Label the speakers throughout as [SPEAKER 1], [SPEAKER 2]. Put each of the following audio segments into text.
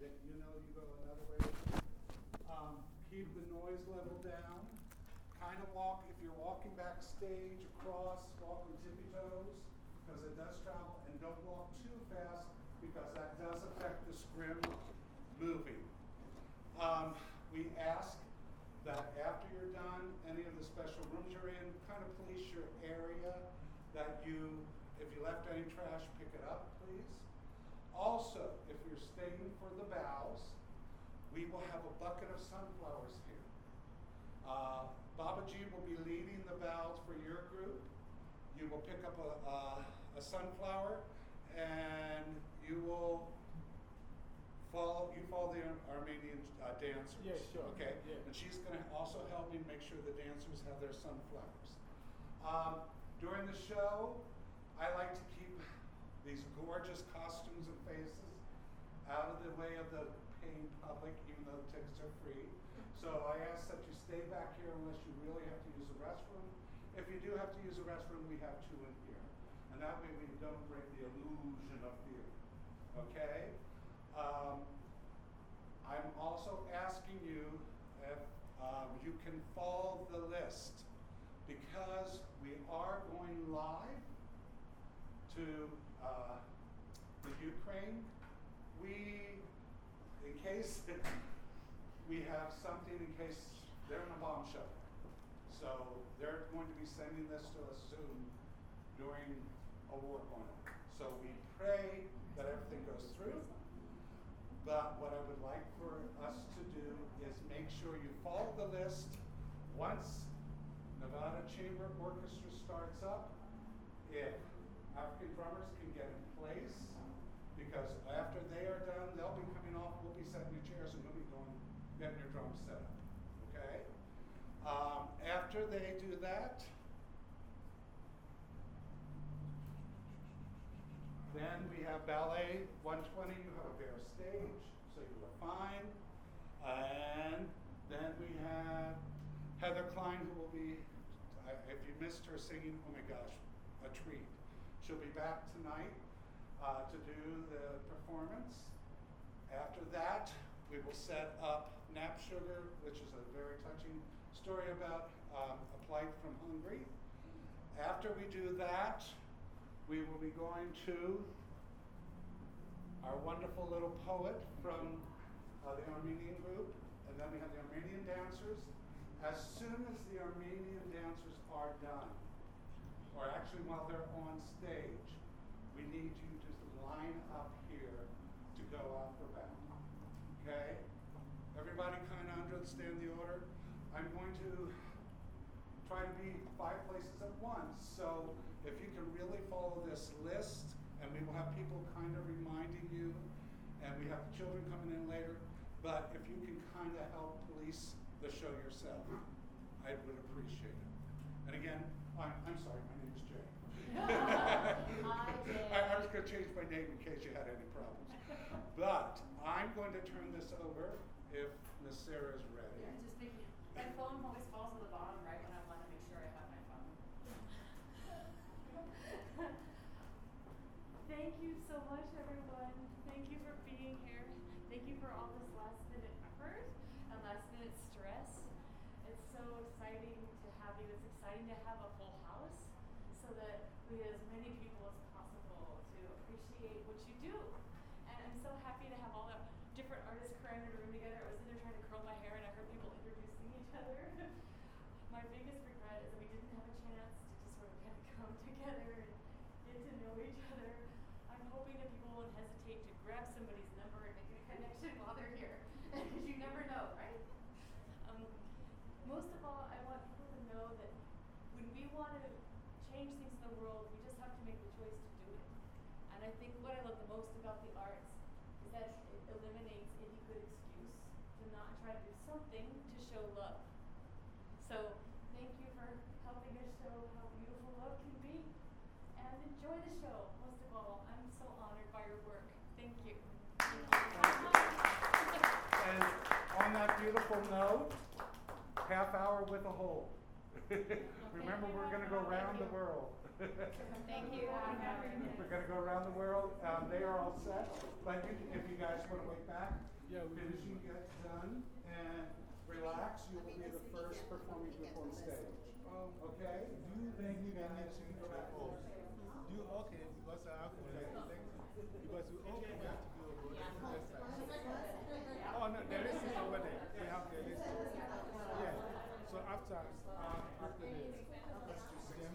[SPEAKER 1] that you know you go another way. Um, keep the noise level down. Kind of walk, if you're walking backstage across, walk on tippy toes, because it does travel, and don't walk too fast, because that does affect the scrim moving. Um, we ask that after you're done, any of the special rooms you're in, kind of police your area, that you, if you left any trash, pick it up, please. Also, if you're staying for the bows, we will have a bucket of sunflowers here. Uh, Baba G will be leading the bows for your group. You will pick up a, a, a sunflower and you will follow, you follow the Armenian uh, dancers.
[SPEAKER 2] Yeah, sure.
[SPEAKER 1] Okay?
[SPEAKER 2] Yeah.
[SPEAKER 1] And she's going to also help me make sure the dancers have their sunflowers. Um, during the show, I like to keep these gorgeous costumes and faces out of the way of the paying public, even though tickets are free. So I ask that you stay back here unless you really have to use the restroom. If you do have to use the restroom, we have two in here. And that way we don't break the illusion of theater. Okay? Um, I'm also asking you if um, you can follow the list because we are going live to uh, the Ukraine. We, in case we have something, in case they're in a bomb shelter. So they're going to be sending this to us soon during a war going on. So we pray that everything goes through. But what I would like for us to do is make sure you follow the list. Once Nevada Chamber Orchestra starts up, if drummers can get in place, because after they are done, they'll be coming off, we'll be setting your chairs and you'll be going, getting your drums set up. Okay? Um, after they do that, Then we have ballet 120, you have a bare stage, so you are fine. And then we have Heather Klein, who will be, if you missed her singing, oh my gosh, a treat. She'll be back tonight uh, to do the performance. After that, we will set up Nap Sugar, which is a very touching story about um, a plight from Hungary. After we do that, we will be going to our wonderful little poet from uh, the Armenian group, and then we have the Armenian dancers. As soon as the Armenian dancers are done, or actually while they're on stage, we need you to line up here to go out for battle. Okay? Everybody kind of understand the order? I'm going to try to be five places at once. So if you can really follow this list, and we will have people kind of reminding you, and we have children coming in later, but if you can kind of help police the show yourself, I would appreciate it. And again, I'm, I'm sorry, my name is Jay.
[SPEAKER 3] Hi, Jay.
[SPEAKER 1] I, I was going to change my name in case you had any problems. But I'm going to turn this over if Miss Sarah is ready.
[SPEAKER 3] Yeah, just making, my phone always falls to the bottom right when I want to make sure I have my phone.
[SPEAKER 4] Thank you so much, everyone. Thank you for being here. Thank you for all this last minute effort and last minute stress. It's so exciting to have you. It's exciting to have a full house so that we get as many people as possible to appreciate what you do. And I'm so happy to have all the different artists crammed in a room together. I was in there trying to curl my hair and I heard people introducing each other. my biggest regret is that we didn't have a chance to just sort of kind of come together and get to know each other. I'm hoping that people won't hesitate to grab somebody's number and make a connection while they're here, because you never know, right? Um, most of all, I want people to know that when we want to change things in the world, we just have to make the choice to do it. And I think what I love the most about the arts is that it eliminates any good excuse to not try to do something to show love. So thank you for helping us show how beautiful love can be. And enjoy the show. Most of all, I'm so honored by your work. Thank you.
[SPEAKER 1] And on that beautiful note, half hour with a hold. Remember, we're gonna go around the world.
[SPEAKER 3] Thank you.
[SPEAKER 1] We're gonna go around the world. Um, they are all set. But you, if you guys wanna wait back,
[SPEAKER 2] Yeah, we-
[SPEAKER 1] finishing gets done and relax, you will be the first performing group on stage.
[SPEAKER 2] Um,
[SPEAKER 1] Okay?
[SPEAKER 2] do you think you need anything to like, oh, do you, okay, because I have to like, like, because we, oh, have to do a road exercise. Oh, no, the list is over there. We have the list. Yeah. So after, um, after this, then,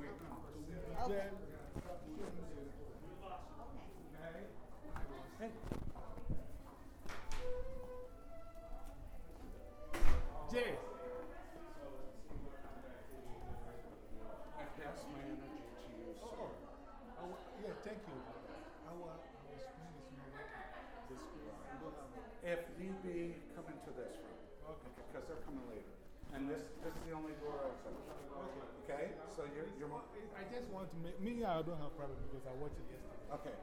[SPEAKER 1] we come
[SPEAKER 2] will then,
[SPEAKER 1] Okay?
[SPEAKER 2] Hey. Jay.
[SPEAKER 1] I pass my energy to you,
[SPEAKER 2] Oh,
[SPEAKER 1] sir.
[SPEAKER 2] oh. I wa- yeah, thank you. I will, I will explain this more. The school, we don't have.
[SPEAKER 1] If need be, come into this room.
[SPEAKER 2] Okay.
[SPEAKER 1] Because they're coming later. And this, this is the only door open.
[SPEAKER 2] Okay.
[SPEAKER 1] Okay? So you're, you're, mo-
[SPEAKER 2] I just want to make, me, I don't have problem because I watched it yesterday.
[SPEAKER 1] okay.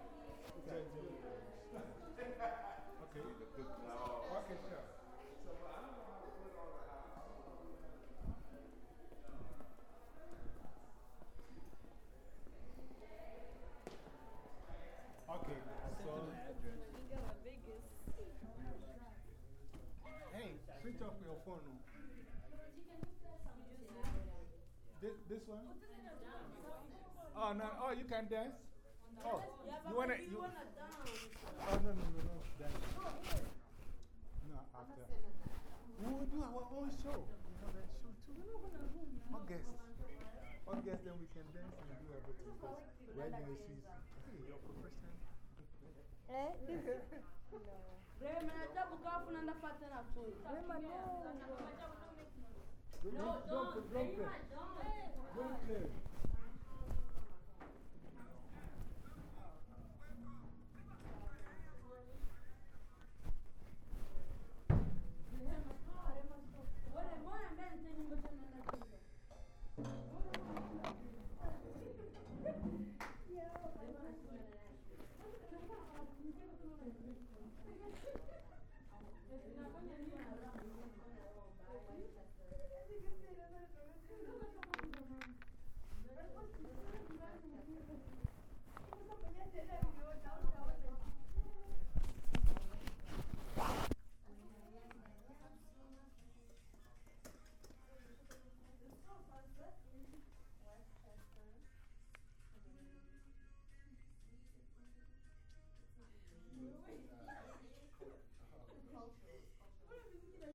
[SPEAKER 2] Just, uh, Okay. Okay, sure. Okay, so. Hey, switch off your phone. no. This, one? Oh, no, oh, you can dance? Oh, you wanna, you, oh, no, no, no, no, dance. No, after. We will do our own show. We have a show too. August. August, then we can dance and do everything. Because right now she's, hey, you're professional. Eh?
[SPEAKER 5] Rema, nataka kukaa afu naenda na food. Rema, no.
[SPEAKER 2] Don't, don't, don't. Don't
[SPEAKER 5] Wewe